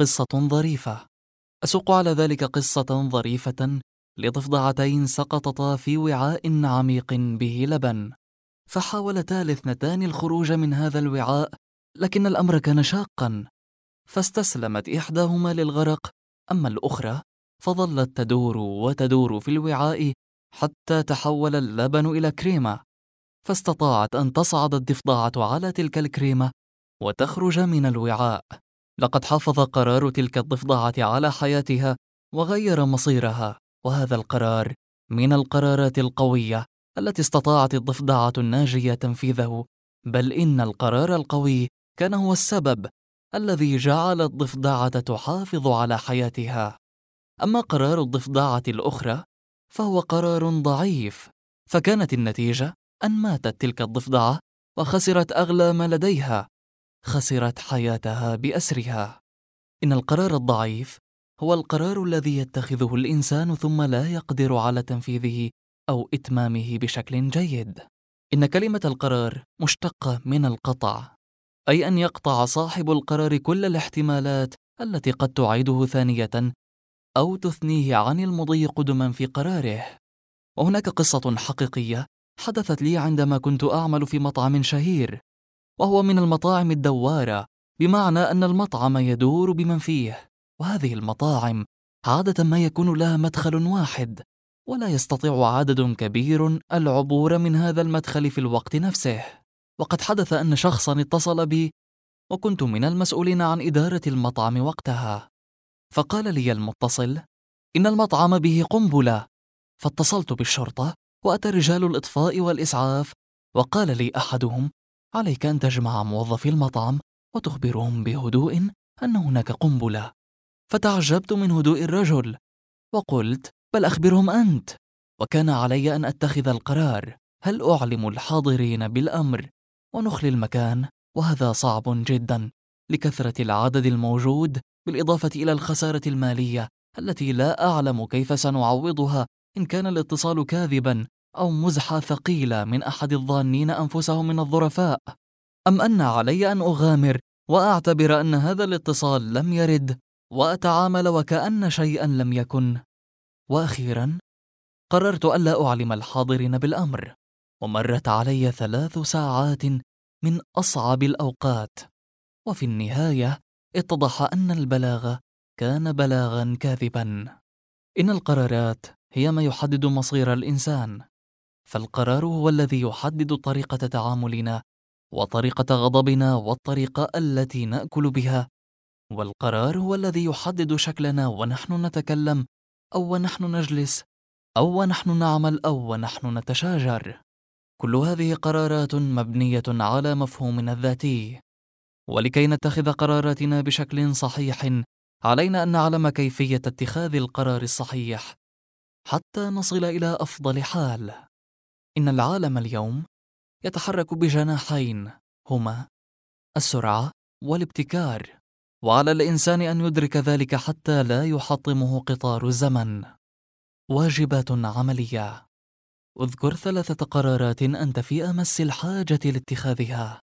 قصة ظريفة. أسوق على ذلك قصة ظريفة لضفدعتين سقطتا في وعاء عميق به لبن. فحاولتا الاثنتان الخروج من هذا الوعاء لكن الأمر كان شاقا. فاستسلمت إحداهما للغرق أما الأخرى فظلت تدور وتدور في الوعاء حتى تحول اللبن إلى كريمة. فاستطاعت أن تصعد الضفدعة على تلك الكريمة وتخرج من الوعاء. لقد حافظ قرار تلك الضفدعة على حياتها وغير مصيرها وهذا القرار من القرارات القوية التي استطاعت الضفدعة الناجية تنفيذه بل إن القرار القوي كان هو السبب الذي جعل الضفدعة تحافظ على حياتها. أما قرار الضفدعة الأخرى فهو قرار ضعيف فكانت النتيجة أن ماتت تلك الضفدعة وخسرت أغلى ما لديها. خسرت حياتها بأسرها. إن القرار الضعيف هو القرار الذي يتخذه الإنسان ثم لا يقدر على تنفيذه أو إتمامه بشكل جيد. إن كلمة القرار مشتقة من القطع أي أن يقطع صاحب القرار كل الاحتمالات التي قد تعيده ثانية أو تثنيه عن المضي قدما في قراره. وهناك قصة حقيقية حدثت لي عندما كنت أعمل في مطعم شهير. وهو من المطاعم الدوارة بمعنى أن المطعم يدور بمن فيه. وهذه المطاعم عادة ما يكون لها مدخل واحد ولا يستطيع عدد كبير العبور من هذا المدخل في الوقت نفسه. وقد حدث أن شخصا اتصل بي وكنت من المسؤولين عن إدارة المطعم وقتها. فقال لي المتصل إن المطعم به قنبلة. فاتصلت بالشرطة وأتى رجال الإطفاء والإسعاف وقال لي أحدهم عليك أن تجمع موظفي المطعم وتخبرهم بهدوء أن هناك قنبلة. فتعجبت من هدوء الرجل وقلت بل أخبرهم أنت. وكان علي أن أتخذ القرار. هل أعلم الحاضرين بالأمر؟ ونخلي المكان. وهذا صعب جدا. لكثرة العدد الموجود بالإضافة إلى الخسارة المالية التي لا أعلم كيف سنعوضها إن كان الاتصال كاذبا. أو مزحة ثقيلة من أحد الظانين أنفسهم من الظرفاء؟ أم أن علي أن أغامر وأعتبر أن هذا الاتصال لم يرد وأتعامل وكأن شيئا لم يكن؟ وأخيرا قررت ألا أعلم الحاضرين بالأمر ومرت علي ثلاث ساعات من أصعب الأوقات. وفي النهاية اتضح أن البلاغ كان بلاغا كاذبا. إن القرارات هي ما يحدد مصير الإنسان. فالقرار هو الذي يحدد طريقة تعاملنا وطريقة غضبنا والطريقة التي نأكل بها. والقرار هو الذي يحدد شكلنا ونحن نتكلم أو ونحن نجلس أو ونحن نعمل أو ونحن نتشاجر. كل هذه قرارات مبنية على مفهومنا الذاتي. ولكي نتخذ قراراتنا بشكل صحيح علينا أن نعلم كيفية اتخاذ القرار الصحيح حتى نصل إلى أفضل حال. إن العالم اليوم يتحرك بجناحين هما السرعة والابتكار. وعلى الإنسان أن يدرك ذلك حتى لا يحطمه قطار الزمن. واجبات عملية. اذكر ثلاثة قرارات أنت في أمس الحاجة لاتخاذها.